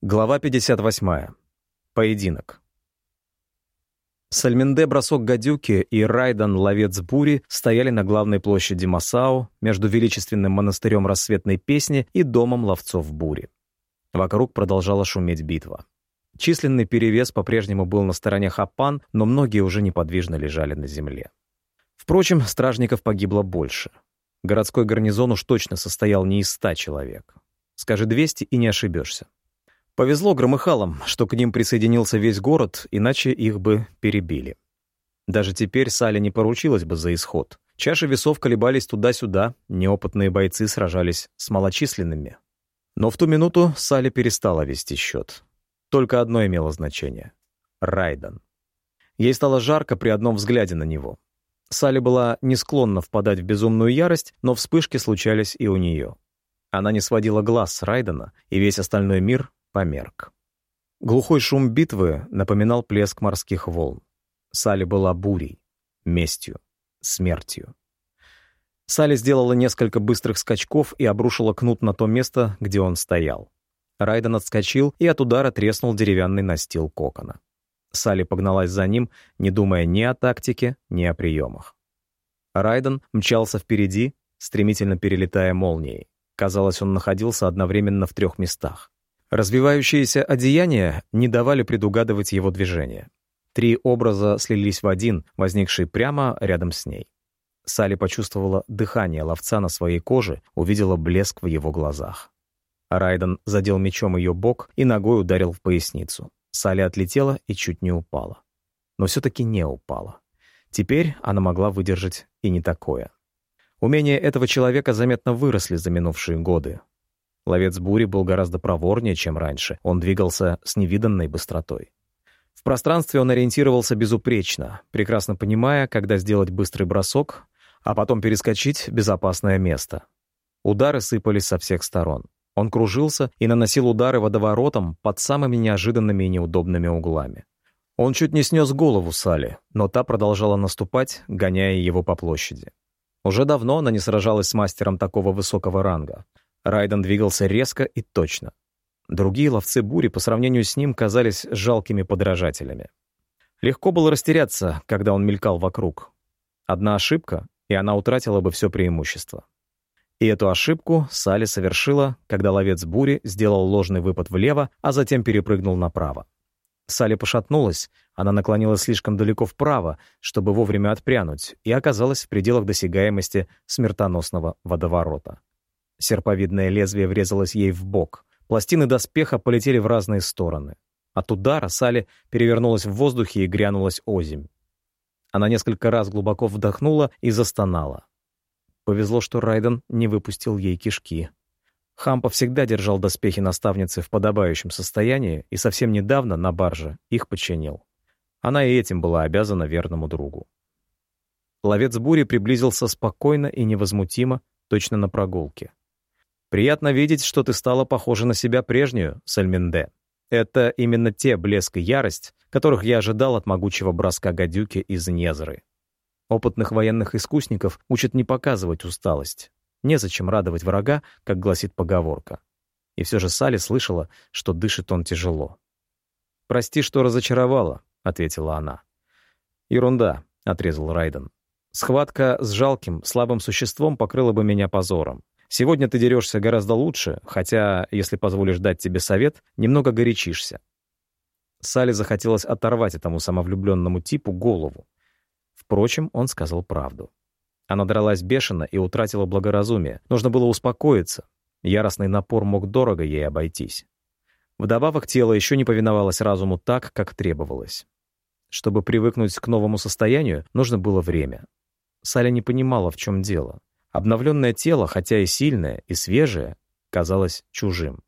Глава 58. Поединок. Сальминде бросок гадюки и Райдан ловец бури стояли на главной площади Масао между величественным монастырем рассветной песни и домом ловцов бури. Вокруг продолжала шуметь битва. Численный перевес по-прежнему был на стороне Хапан, но многие уже неподвижно лежали на земле. Впрочем, стражников погибло больше. Городской гарнизон уж точно состоял не из ста человек. Скажи 200 и не ошибешься. Повезло громыхалам, что к ним присоединился весь город, иначе их бы перебили. Даже теперь Саля не поручилась бы за исход. Чаши весов колебались туда-сюда, неопытные бойцы сражались с малочисленными. Но в ту минуту Саля перестала вести счет. Только одно имело значение — Райдан. Ей стало жарко при одном взгляде на него. Салли была не склонна впадать в безумную ярость, но вспышки случались и у нее. Она не сводила глаз с Райдена, и весь остальной мир померк. Глухой шум битвы напоминал плеск морских волн. Салли была бурей, местью, смертью. Салли сделала несколько быстрых скачков и обрушила кнут на то место, где он стоял. Райден отскочил и от удара треснул деревянный настил кокона. Салли погналась за ним, не думая ни о тактике, ни о приемах. Райден мчался впереди, стремительно перелетая молнией. Казалось, он находился одновременно в трех местах. Развивающиеся одеяния не давали предугадывать его движения. Три образа слились в один, возникший прямо рядом с ней. Салли почувствовала дыхание ловца на своей коже, увидела блеск в его глазах. Райден задел мечом ее бок и ногой ударил в поясницу. Салли отлетела и чуть не упала. Но все-таки не упала. Теперь она могла выдержать и не такое. Умения этого человека заметно выросли за минувшие годы. Ловец бури был гораздо проворнее, чем раньше. Он двигался с невиданной быстротой. В пространстве он ориентировался безупречно, прекрасно понимая, когда сделать быстрый бросок, а потом перескочить в безопасное место. Удары сыпались со всех сторон. Он кружился и наносил удары водоворотом под самыми неожиданными и неудобными углами. Он чуть не снес голову Сали, но та продолжала наступать, гоняя его по площади. Уже давно она не сражалась с мастером такого высокого ранга. Райден двигался резко и точно. Другие ловцы бури по сравнению с ним казались жалкими подражателями. Легко было растеряться, когда он мелькал вокруг. Одна ошибка, и она утратила бы все преимущество. И эту ошибку Салли совершила, когда ловец бури сделал ложный выпад влево, а затем перепрыгнул направо. Салли пошатнулась, она наклонилась слишком далеко вправо, чтобы вовремя отпрянуть, и оказалась в пределах досягаемости смертоносного водоворота. Серповидное лезвие врезалось ей в бок. Пластины доспеха полетели в разные стороны. От удара Салли перевернулась в воздухе и грянулась озимь. Она несколько раз глубоко вдохнула и застонала. Повезло, что Райден не выпустил ей кишки. Хампа всегда держал доспехи наставницы в подобающем состоянии и совсем недавно на барже их починил. Она и этим была обязана верному другу. Ловец бури приблизился спокойно и невозмутимо, точно на прогулке. Приятно видеть, что ты стала похожа на себя прежнюю, Сальминде. Это именно те блеск и ярость, которых я ожидал от могучего броска гадюки из Незры. Опытных военных искусников учат не показывать усталость. Незачем радовать врага, как гласит поговорка. И все же Салли слышала, что дышит он тяжело. «Прости, что разочаровала», — ответила она. «Ерунда», — отрезал Райден. «Схватка с жалким, слабым существом покрыла бы меня позором. Сегодня ты дерешься гораздо лучше, хотя, если позволишь дать тебе совет, немного горячишься. Салли захотелось оторвать этому самовлюбленному типу голову. Впрочем, он сказал правду. Она дралась бешено и утратила благоразумие. Нужно было успокоиться. Яростный напор мог дорого ей обойтись. Вдобавок тело еще не повиновалось разуму так, как требовалось. Чтобы привыкнуть к новому состоянию, нужно было время. Саля не понимала, в чем дело. Обновленное тело, хотя и сильное, и свежее, казалось чужим.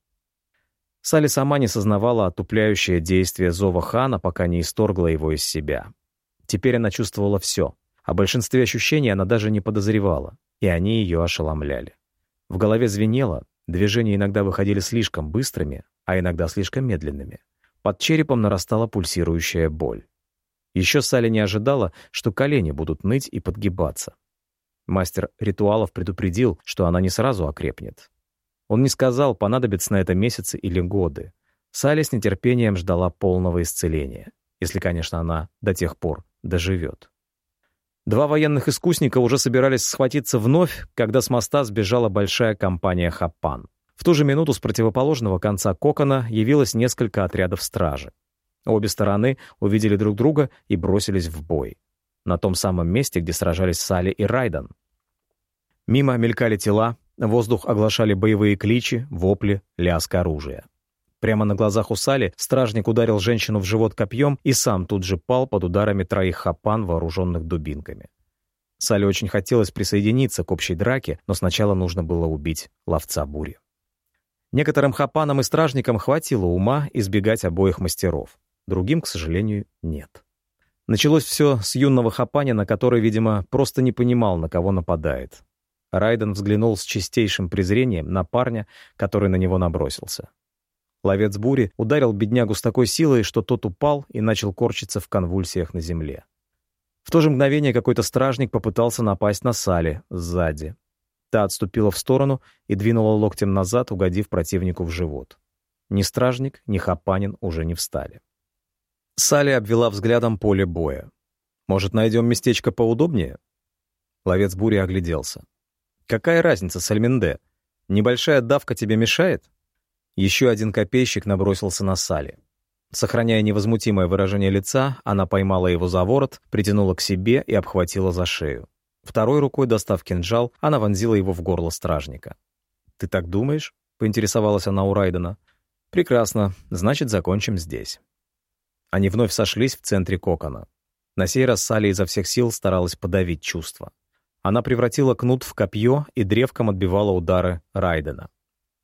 Сали сама не сознавала отупляющее действие зова хана, пока не исторгла его из себя. Теперь она чувствовала все. О большинстве ощущений она даже не подозревала, и они ее ошеломляли. В голове звенело, движения иногда выходили слишком быстрыми, а иногда слишком медленными. Под черепом нарастала пульсирующая боль. Еще Салли не ожидала, что колени будут ныть и подгибаться. Мастер ритуалов предупредил, что она не сразу окрепнет. Он не сказал, понадобится на это месяцы или годы. Салли с нетерпением ждала полного исцеления, если, конечно, она до тех пор доживет. Два военных искусника уже собирались схватиться вновь, когда с моста сбежала большая компания «Хапан». В ту же минуту с противоположного конца кокона явилось несколько отрядов стражи. Обе стороны увидели друг друга и бросились в бой. На том самом месте, где сражались Салли и Райден. Мимо мелькали тела, воздух оглашали боевые кличи, вопли, лязг оружия. Прямо на глазах у Сали стражник ударил женщину в живот копьем и сам тут же пал под ударами троих хапан, вооруженных дубинками. Сале очень хотелось присоединиться к общей драке, но сначала нужно было убить ловца бури. Некоторым хапанам и стражникам хватило ума избегать обоих мастеров. Другим, к сожалению, нет. Началось все с юного хапанина, который, видимо, просто не понимал, на кого нападает. Райден взглянул с чистейшим презрением на парня, который на него набросился. Ловец бури ударил беднягу с такой силой, что тот упал и начал корчиться в конвульсиях на земле. В то же мгновение какой-то стражник попытался напасть на Сали сзади. Та отступила в сторону и двинула локтем назад, угодив противнику в живот. Ни стражник, ни Хапанин уже не встали. Сали обвела взглядом поле боя. «Может, найдем местечко поудобнее?» Ловец бури огляделся. «Какая разница, Сальминде? Небольшая давка тебе мешает?» Еще один копейщик набросился на Сали. Сохраняя невозмутимое выражение лица, она поймала его за ворот, притянула к себе и обхватила за шею. Второй рукой, достав кинжал, она вонзила его в горло стражника. «Ты так думаешь?» — поинтересовалась она у Райдена. «Прекрасно. Значит, закончим здесь». Они вновь сошлись в центре кокона. На сей раз Салли изо всех сил старалась подавить чувства. Она превратила кнут в копье и древком отбивала удары Райдена.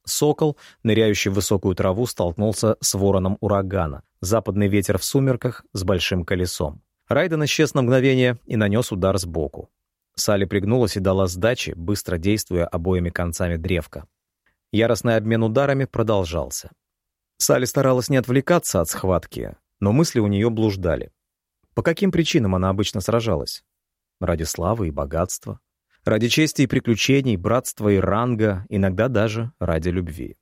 Сокол, ныряющий в высокую траву, столкнулся с вороном урагана. Западный ветер в сумерках с большим колесом. Райден исчез на мгновение и нанес удар сбоку. Салли пригнулась и дала сдачи, быстро действуя обоими концами древка. Яростный обмен ударами продолжался. Салли старалась не отвлекаться от схватки, но мысли у нее блуждали. По каким причинам она обычно сражалась? Ради славы и богатства? Ради чести и приключений, братства и ранга, иногда даже ради любви.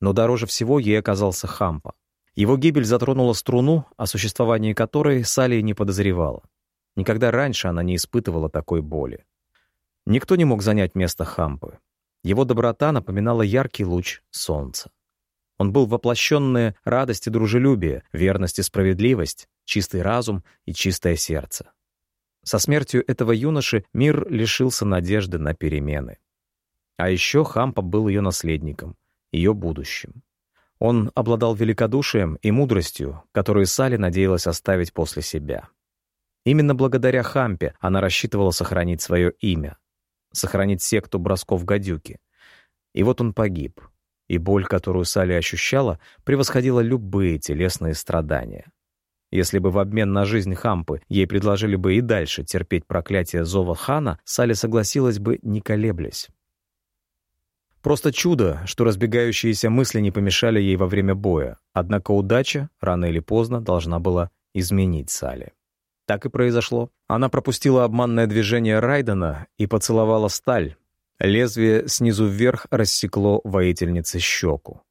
Но дороже всего ей оказался Хампа. Его гибель затронула струну, о существовании которой Салли не подозревала. Никогда раньше она не испытывала такой боли. Никто не мог занять место Хампы. Его доброта напоминала яркий луч солнца. Он был воплощенная радость и дружелюбие, верность и справедливость, чистый разум и чистое сердце. Со смертью этого юноши мир лишился надежды на перемены. А еще Хампа был ее наследником, ее будущим. Он обладал великодушием и мудростью, которую Сали надеялась оставить после себя. Именно благодаря Хампе она рассчитывала сохранить свое имя, сохранить секту бросков-гадюки. И вот он погиб, и боль, которую Сали ощущала, превосходила любые телесные страдания. Если бы в обмен на жизнь Хампы ей предложили бы и дальше терпеть проклятие зова хана, Салли согласилась бы, не колеблясь. Просто чудо, что разбегающиеся мысли не помешали ей во время боя, однако удача, рано или поздно, должна была изменить Салли. Так и произошло. Она пропустила обманное движение Райдена и поцеловала сталь. Лезвие снизу вверх рассекло воительнице щеку.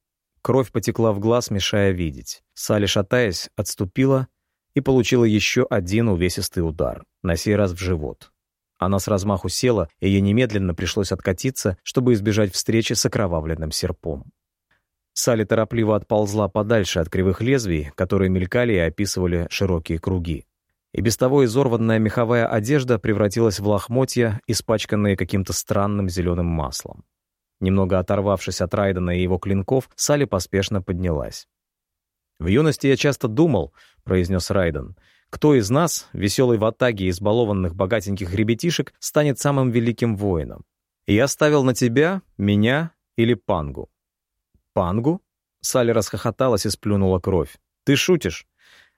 Кровь потекла в глаз, мешая видеть. Салли, шатаясь, отступила и получила еще один увесистый удар, на сей раз в живот. Она с размаху села, и ей немедленно пришлось откатиться, чтобы избежать встречи с окровавленным серпом. Салли торопливо отползла подальше от кривых лезвий, которые мелькали и описывали широкие круги. И без того изорванная меховая одежда превратилась в лохмотья, испачканные каким-то странным зеленым маслом. Немного оторвавшись от Райдена и его клинков, Салли поспешно поднялась. «В юности я часто думал», — произнес Райден, «кто из нас, веселый в атаге избалованных богатеньких ребятишек, станет самым великим воином? Я ставил на тебя, меня или Пангу». «Пангу?» — Салли расхохоталась и сплюнула кровь. «Ты шутишь?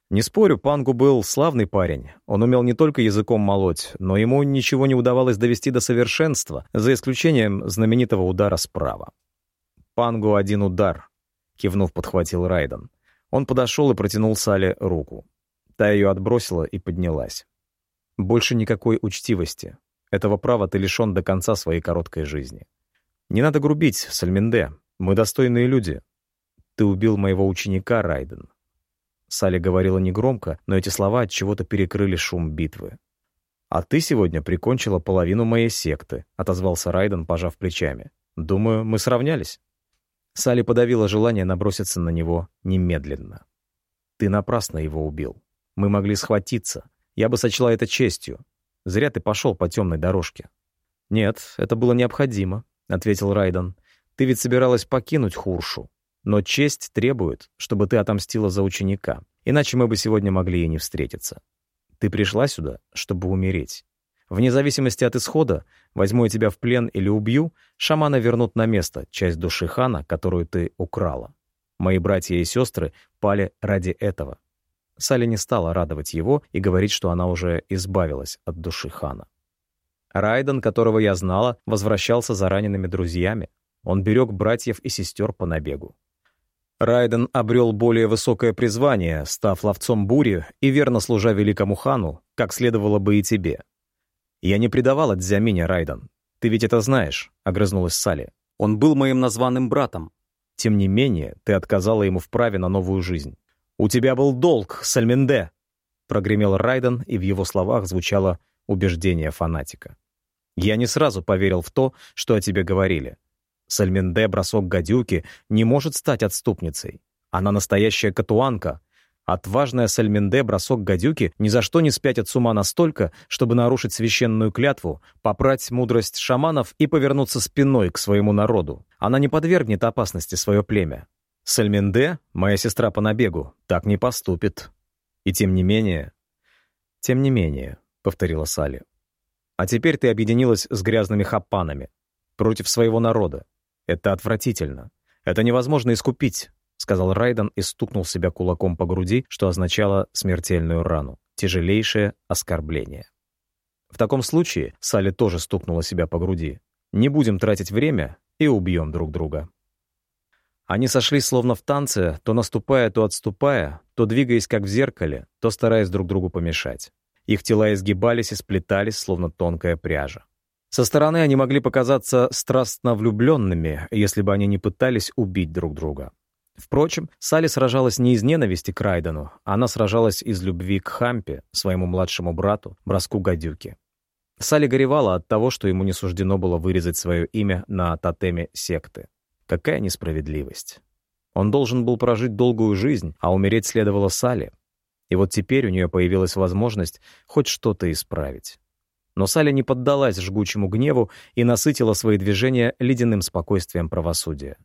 Не спорю, Пангу был славный парень. Он умел не только языком молоть, но ему ничего не удавалось довести до совершенства, за исключением знаменитого удара справа. «Пангу один удар», — кивнув, подхватил Райден. Он подошел и протянул Сале руку. Та ее отбросила и поднялась. «Больше никакой учтивости. Этого права ты лишен до конца своей короткой жизни. Не надо грубить, Сальминде. Мы достойные люди. Ты убил моего ученика, Райден. Салли говорила негромко, но эти слова от чего-то перекрыли шум битвы. «А ты сегодня прикончила половину моей секты», — отозвался Райден, пожав плечами. «Думаю, мы сравнялись». Салли подавила желание наброситься на него немедленно. «Ты напрасно его убил. Мы могли схватиться. Я бы сочла это честью. Зря ты пошел по темной дорожке». «Нет, это было необходимо», — ответил Райден. «Ты ведь собиралась покинуть Хуршу. Но честь требует, чтобы ты отомстила за ученика. Иначе мы бы сегодня могли и не встретиться. Ты пришла сюда, чтобы умереть. Вне зависимости от исхода, возьму я тебя в плен или убью, шамана вернут на место часть души хана, которую ты украла. Мои братья и сестры пали ради этого. Салли не стала радовать его и говорить, что она уже избавилась от души хана. Райден, которого я знала, возвращался за ранеными друзьями. Он берег братьев и сестер по набегу. Райден обрел более высокое призвание, став ловцом бури и верно служа великому хану, как следовало бы и тебе. «Я не предавала Дзяминя, Райден. Ты ведь это знаешь», — огрызнулась Салли. «Он был моим названным братом. Тем не менее, ты отказала ему в праве на новую жизнь. У тебя был долг, Сальменде!» Прогремел Райден, и в его словах звучало убеждение фанатика. «Я не сразу поверил в то, что о тебе говорили. Сальменде, бросок гадюки, не может стать отступницей. Она настоящая катуанка. Отважная Сальменде, бросок гадюки, ни за что не спятит с ума настолько, чтобы нарушить священную клятву, попрать мудрость шаманов и повернуться спиной к своему народу. Она не подвергнет опасности свое племя. Сальменде, моя сестра по набегу, так не поступит. И тем не менее... Тем не менее, — повторила Салли. А теперь ты объединилась с грязными хапанами против своего народа. Это отвратительно. Это невозможно искупить, сказал Райден и стукнул себя кулаком по груди, что означало смертельную рану, тяжелейшее оскорбление. В таком случае Салли тоже стукнула себя по груди. Не будем тратить время и убьем друг друга. Они сошлись словно в танце, то наступая, то отступая, то двигаясь как в зеркале, то стараясь друг другу помешать. Их тела изгибались и сплетались, словно тонкая пряжа. Со стороны они могли показаться страстно влюбленными, если бы они не пытались убить друг друга. Впрочем, Салли сражалась не из ненависти к Райдену, она сражалась из любви к Хампе, своему младшему брату, броску гадюки. Салли горевала от того, что ему не суждено было вырезать свое имя на тотеме секты. Какая несправедливость. Он должен был прожить долгую жизнь, а умереть следовало Салли. И вот теперь у нее появилась возможность хоть что-то исправить. Но Саля не поддалась жгучему гневу и насытила свои движения ледяным спокойствием правосудия.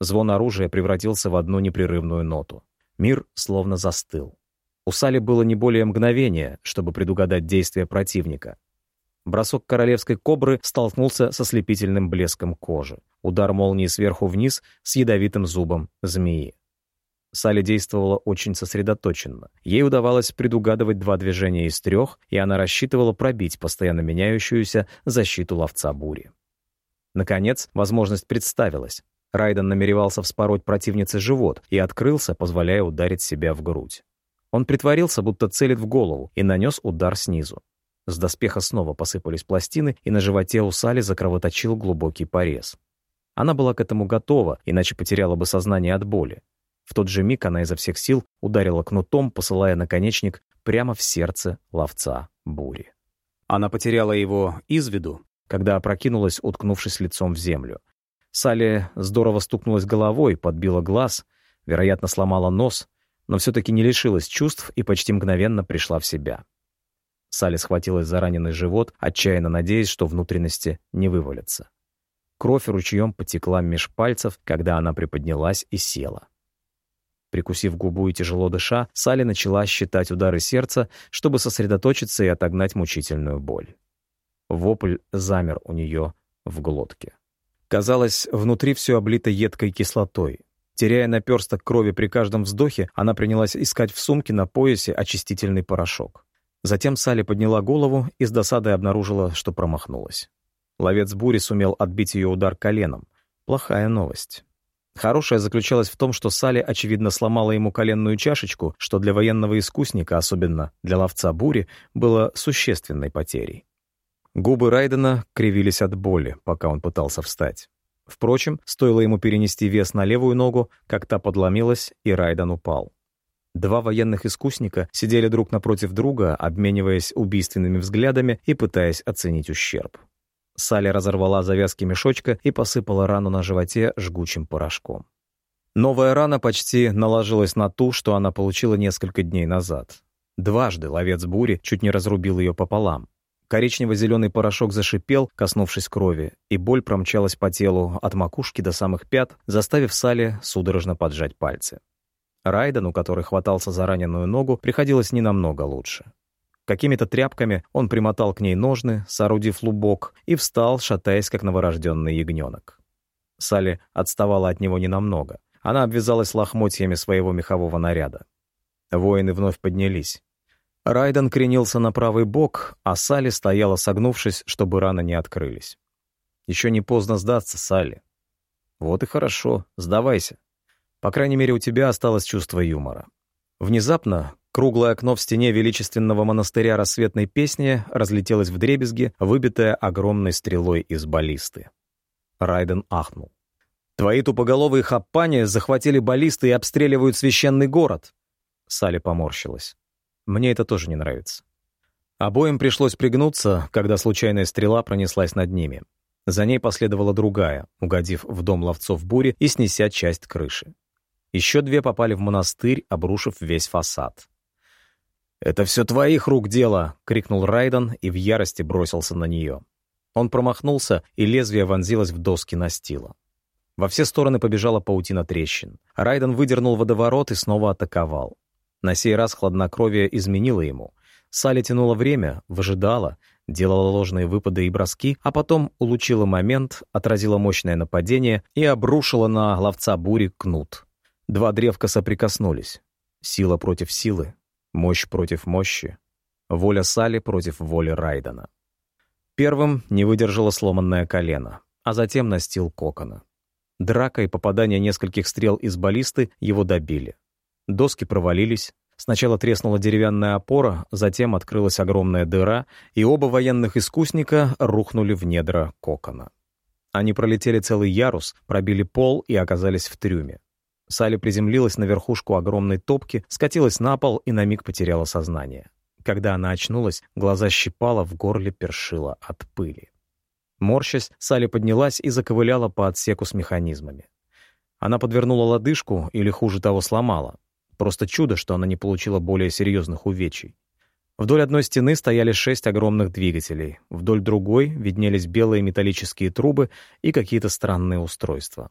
Звон оружия превратился в одну непрерывную ноту. Мир словно застыл. У Сали было не более мгновения, чтобы предугадать действия противника. Бросок королевской кобры столкнулся со слепительным блеском кожи. Удар молнии сверху вниз с ядовитым зубом змеи. Салли действовала очень сосредоточенно. Ей удавалось предугадывать два движения из трех, и она рассчитывала пробить постоянно меняющуюся защиту ловца бури. Наконец, возможность представилась. Райден намеревался вспороть противнице живот и открылся, позволяя ударить себя в грудь. Он притворился, будто целит в голову, и нанес удар снизу. С доспеха снова посыпались пластины, и на животе у Сали закровоточил глубокий порез. Она была к этому готова, иначе потеряла бы сознание от боли. В тот же миг она изо всех сил ударила кнутом, посылая наконечник прямо в сердце ловца бури. Она потеряла его из виду, когда опрокинулась, уткнувшись лицом в землю. Салли здорово стукнулась головой, подбила глаз, вероятно, сломала нос, но все-таки не лишилась чувств и почти мгновенно пришла в себя. Салли схватилась за раненый живот, отчаянно надеясь, что внутренности не вывалятся. Кровь ручьем потекла меж пальцев, когда она приподнялась и села. Прикусив губу и тяжело дыша, Салли начала считать удары сердца, чтобы сосредоточиться и отогнать мучительную боль. Вопль замер у нее в глотке. Казалось, внутри все облито едкой кислотой. Теряя наперсток крови при каждом вздохе, она принялась искать в сумке на поясе очистительный порошок. Затем Салли подняла голову и с досадой обнаружила, что промахнулась. Ловец бури сумел отбить ее удар коленом. Плохая новость. Хорошее заключалось в том, что Салли, очевидно, сломала ему коленную чашечку, что для военного искусника, особенно для ловца бури, было существенной потерей. Губы Райдена кривились от боли, пока он пытался встать. Впрочем, стоило ему перенести вес на левую ногу, как та подломилась, и Райдан упал. Два военных искусника сидели друг напротив друга, обмениваясь убийственными взглядами и пытаясь оценить ущерб. Салли разорвала завязки мешочка и посыпала рану на животе жгучим порошком. Новая рана почти наложилась на ту, что она получила несколько дней назад. Дважды ловец бури чуть не разрубил ее пополам. Коричнево-зеленый порошок зашипел, коснувшись крови, и боль промчалась по телу от макушки до самых пят, заставив Салли судорожно поджать пальцы. Райдену, который хватался за раненую ногу, приходилось не намного лучше. Какими-то тряпками он примотал к ней ножны, соорудив лубок, и встал, шатаясь, как новорожденный ягненок. Салли отставала от него ненамного. Она обвязалась лохмотьями своего мехового наряда. Воины вновь поднялись. Райден кренился на правый бок, а Салли стояла согнувшись, чтобы раны не открылись. «Еще не поздно сдаться, Салли». «Вот и хорошо, сдавайся. По крайней мере, у тебя осталось чувство юмора». Внезапно круглое окно в стене величественного монастыря рассветной песни разлетелось в дребезги, выбитое огромной стрелой из баллисты. Райден ахнул. «Твои тупоголовые хаппани захватили баллисты и обстреливают священный город!» Салли поморщилась. Мне это тоже не нравится. Обоим пришлось пригнуться, когда случайная стрела пронеслась над ними. За ней последовала другая, угодив в дом ловцов бури и снеся часть крыши. Еще две попали в монастырь, обрушив весь фасад. «Это все твоих рук дело!» — крикнул Райден и в ярости бросился на нее. Он промахнулся, и лезвие вонзилось в доски настила. Во все стороны побежала паутина трещин. Райден выдернул водоворот и снова атаковал. На сей раз хладнокровие изменило ему. Салли тянула время, выжидала, делала ложные выпады и броски, а потом улучила момент, отразила мощное нападение и обрушила на ловца бури кнут. Два древка соприкоснулись. Сила против силы, мощь против мощи, воля Салли против воли Райдена. Первым не выдержало сломанное колено, а затем настил кокона. Драка и попадание нескольких стрел из баллисты его добили. Доски провалились. Сначала треснула деревянная опора, затем открылась огромная дыра, и оба военных искусника рухнули в недра кокона. Они пролетели целый ярус, пробили пол и оказались в трюме. Салли приземлилась на верхушку огромной топки, скатилась на пол и на миг потеряла сознание. Когда она очнулась, глаза щипала, в горле першила от пыли. Морщась, Салли поднялась и заковыляла по отсеку с механизмами. Она подвернула лодыжку или, хуже того, сломала. Просто чудо, что она не получила более серьезных увечий. Вдоль одной стены стояли шесть огромных двигателей, вдоль другой виднелись белые металлические трубы и какие-то странные устройства.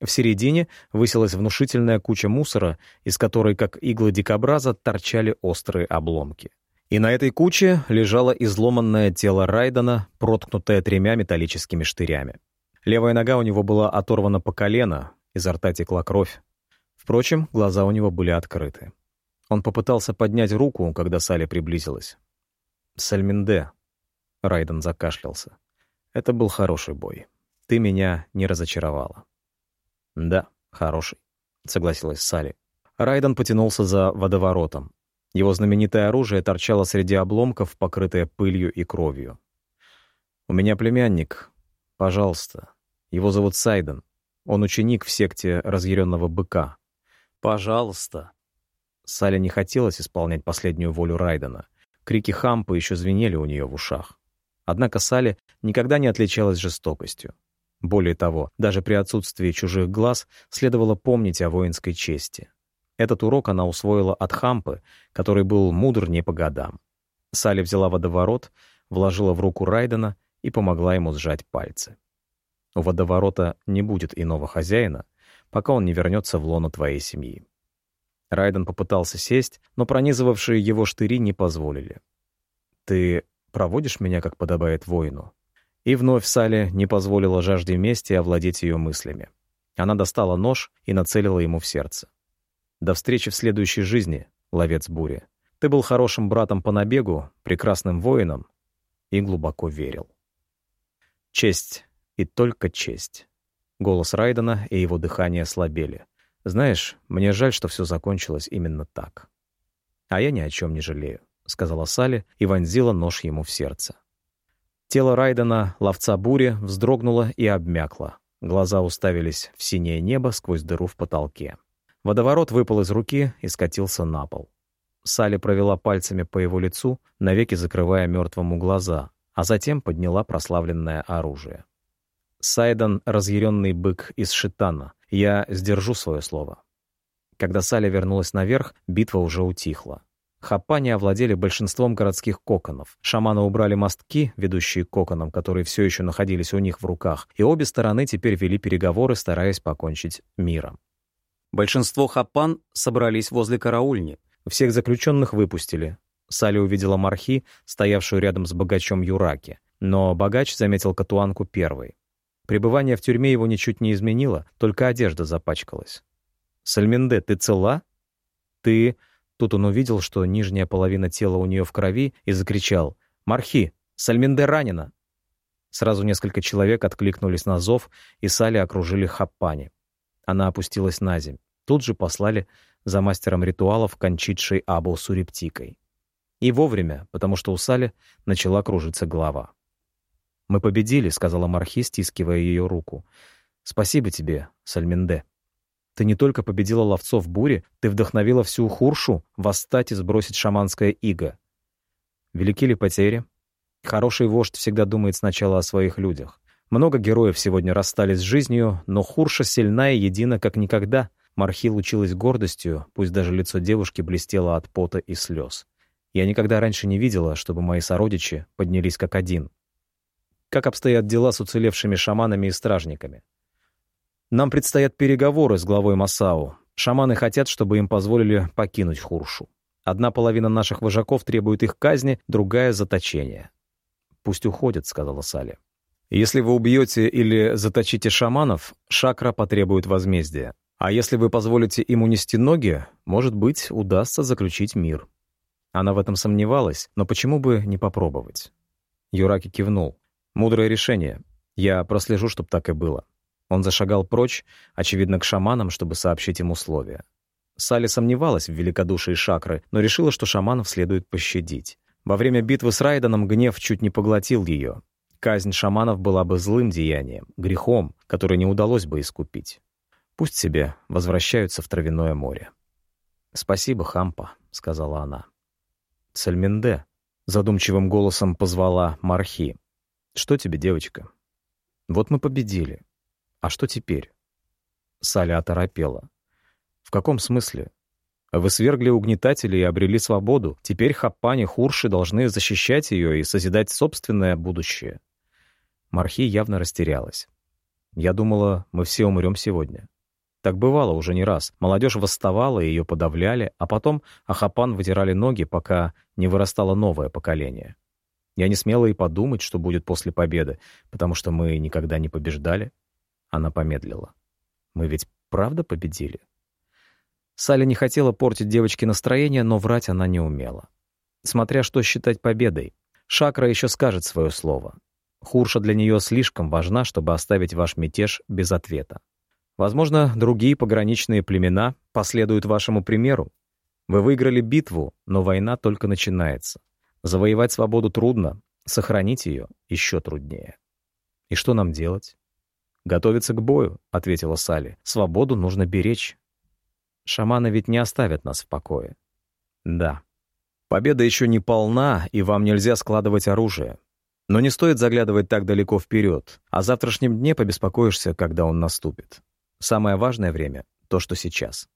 В середине высилась внушительная куча мусора, из которой, как иглы дикобраза, торчали острые обломки. И на этой куче лежало изломанное тело Райдена, проткнутое тремя металлическими штырями. Левая нога у него была оторвана по колено, изо рта текла кровь. Впрочем, глаза у него были открыты. Он попытался поднять руку, когда Салли приблизилась. «Сальминде», — Райден закашлялся. «Это был хороший бой. Ты меня не разочаровала». «Да, хороший», — согласилась Салли. Райден потянулся за водоворотом. Его знаменитое оружие торчало среди обломков, покрытое пылью и кровью. «У меня племянник. Пожалуйста. Его зовут Сайден. Он ученик в секте разъяренного быка. «Пожалуйста». Сале не хотелось исполнять последнюю волю Райдена. Крики Хампа еще звенели у нее в ушах. Однако Салли никогда не отличалась жестокостью. Более того, даже при отсутствии чужих глаз следовало помнить о воинской чести. Этот урок она усвоила от Хампы, который был мудр не по годам. Салли взяла водоворот, вложила в руку Райдена и помогла ему сжать пальцы. У водоворота не будет иного хозяина, пока он не вернется в лоно твоей семьи. Райден попытался сесть, но пронизывавшие его штыри не позволили. «Ты проводишь меня, как подобает воину?» И вновь Салли не позволила жажде мести овладеть ее мыслями. Она достала нож и нацелила ему в сердце. «До встречи в следующей жизни, ловец бури. Ты был хорошим братом по набегу, прекрасным воином и глубоко верил. Честь и только честь. Голос Райдена и его дыхание слабели. «Знаешь, мне жаль, что все закончилось именно так». «А я ни о чем не жалею», — сказала Салли и вонзила нож ему в сердце. Тело Райдена, ловца бури, вздрогнуло и обмякло. Глаза уставились в синее небо сквозь дыру в потолке. Водоворот выпал из руки и скатился на пол. Салли провела пальцами по его лицу, навеки закрывая мертвому глаза, а затем подняла прославленное оружие. Сайдан — разъяренный бык из Шитана. Я сдержу свое слово. Когда Салли вернулась наверх, битва уже утихла. Хапани овладели большинством городских коконов. Шаманы убрали мостки, ведущие к коконам, которые все еще находились у них в руках, и обе стороны теперь вели переговоры, стараясь покончить миром. Большинство хапан собрались возле караульни. Всех заключенных выпустили. Салли увидела Мархи, стоявшую рядом с богачом Юраки. Но богач заметил Катуанку первой. Пребывание в тюрьме его ничуть не изменило, только одежда запачкалась. «Сальминде, ты цела?» «Ты...» Тут он увидел, что нижняя половина тела у нее в крови, и закричал «Мархи! Сальминде ранена!» Сразу несколько человек откликнулись на зов, и Сали окружили Хаппани. Она опустилась на земь. Тут же послали за мастером ритуалов Кончитшей Абу Сурептикой. И вовремя, потому что у Сали начала кружиться голова. «Мы победили», — сказала Мархи, стискивая ее руку. «Спасибо тебе, Сальминде». Ты не только победила ловцов бури, ты вдохновила всю Хуршу восстать и сбросить шаманское иго. Велики ли потери? Хороший вождь всегда думает сначала о своих людях. Много героев сегодня расстались с жизнью, но Хурша сильна и едина, как никогда. Мархи лучилась гордостью, пусть даже лицо девушки блестело от пота и слез. Я никогда раньше не видела, чтобы мои сородичи поднялись как один. Как обстоят дела с уцелевшими шаманами и стражниками? Нам предстоят переговоры с главой Масау. Шаманы хотят, чтобы им позволили покинуть Хуршу. Одна половина наших вожаков требует их казни, другая — заточения. «Пусть уходят», — сказала Сали. «Если вы убьете или заточите шаманов, Шакра потребует возмездия. А если вы позволите им унести ноги, может быть, удастся заключить мир». Она в этом сомневалась, но почему бы не попробовать? Юраки кивнул. «Мудрое решение. Я прослежу, чтобы так и было». Он зашагал прочь, очевидно, к шаманам, чтобы сообщить им условия. Салли сомневалась в великодушии Шакры, но решила, что шаманов следует пощадить. Во время битвы с Райданом гнев чуть не поглотил ее. Казнь шаманов была бы злым деянием, грехом, который не удалось бы искупить. Пусть себе возвращаются в травяное море. «Спасибо, Хампа», — сказала она. «Сальминде», — задумчивым голосом позвала Мархи. «Что тебе, девочка?» «Вот мы победили. А что теперь? Саля оторопела. В каком смысле? Вы свергли угнетателей и обрели свободу. Теперь хапани Хурши должны защищать ее и созидать собственное будущее. Мархи явно растерялась. Я думала, мы все умрем сегодня. Так бывало уже не раз. Молодежь восставала, ее подавляли, а потом Ахапан вытирали ноги, пока не вырастало новое поколение. Я не смела и подумать, что будет после победы, потому что мы никогда не побеждали. Она помедлила. «Мы ведь правда победили?» Салли не хотела портить девочке настроение, но врать она не умела. Смотря что считать победой. Шакра еще скажет свое слово. Хурша для нее слишком важна, чтобы оставить ваш мятеж без ответа. Возможно, другие пограничные племена последуют вашему примеру. Вы выиграли битву, но война только начинается. Завоевать свободу трудно, сохранить ее еще труднее. И что нам делать? «Готовиться к бою», — ответила Салли. «Свободу нужно беречь. Шаманы ведь не оставят нас в покое». «Да. Победа еще не полна, и вам нельзя складывать оружие. Но не стоит заглядывать так далеко вперед. О завтрашнем дне побеспокоишься, когда он наступит. Самое важное время — то, что сейчас».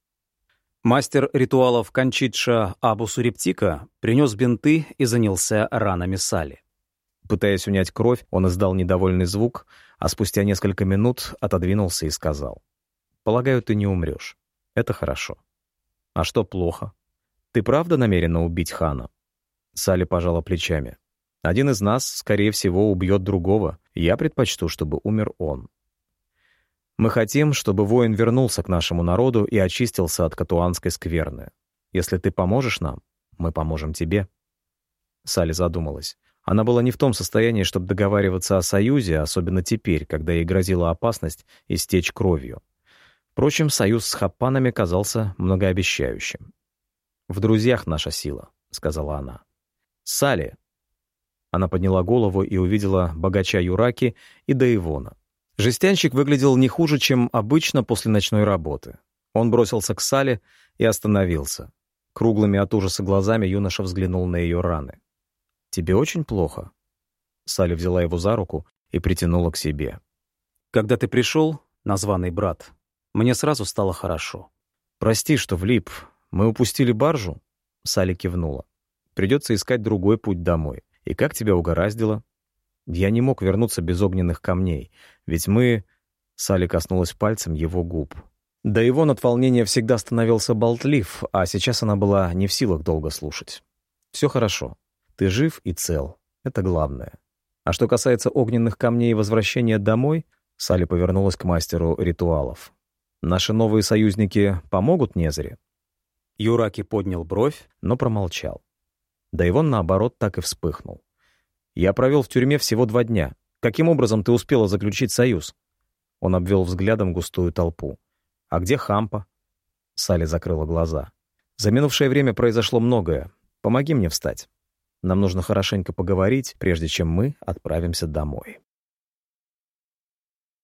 Мастер ритуалов Кончитша Абу Сурептика принес бинты и занялся ранами Сали. Пытаясь унять кровь, он издал недовольный звук, а спустя несколько минут отодвинулся и сказал. «Полагаю, ты не умрешь. Это хорошо. А что плохо? Ты правда намерена убить хана?» Салли пожала плечами. «Один из нас, скорее всего, убьет другого. Я предпочту, чтобы умер он. Мы хотим, чтобы воин вернулся к нашему народу и очистился от катуанской скверны. Если ты поможешь нам, мы поможем тебе». Салли задумалась. Она была не в том состоянии, чтобы договариваться о союзе, особенно теперь, когда ей грозила опасность истечь кровью. Впрочем, союз с хаппанами казался многообещающим. «В друзьях наша сила», — сказала она. «Сали!» Она подняла голову и увидела богача Юраки и Даивона. Жестянщик выглядел не хуже, чем обычно после ночной работы. Он бросился к Сале и остановился. Круглыми от ужаса глазами юноша взглянул на ее раны. «Тебе очень плохо?» Салли взяла его за руку и притянула к себе. «Когда ты пришел, названный брат, мне сразу стало хорошо. Прости, что влип. Мы упустили баржу?» Салли кивнула. «Придется искать другой путь домой. И как тебя угораздило?» «Я не мог вернуться без огненных камней, ведь мы...» Салли коснулась пальцем его губ. Да и он от волнения всегда становился болтлив, а сейчас она была не в силах долго слушать. «Все хорошо. Ты жив и цел. Это главное. А что касается огненных камней и возвращения домой, Салли повернулась к мастеру ритуалов. Наши новые союзники помогут Незере? Юраки поднял бровь, но промолчал. Да и он, наоборот, так и вспыхнул. «Я провел в тюрьме всего два дня. Каким образом ты успела заключить союз?» Он обвел взглядом густую толпу. «А где Хампа?» Салли закрыла глаза. «За минувшее время произошло многое. Помоги мне встать. Нам нужно хорошенько поговорить, прежде чем мы отправимся домой».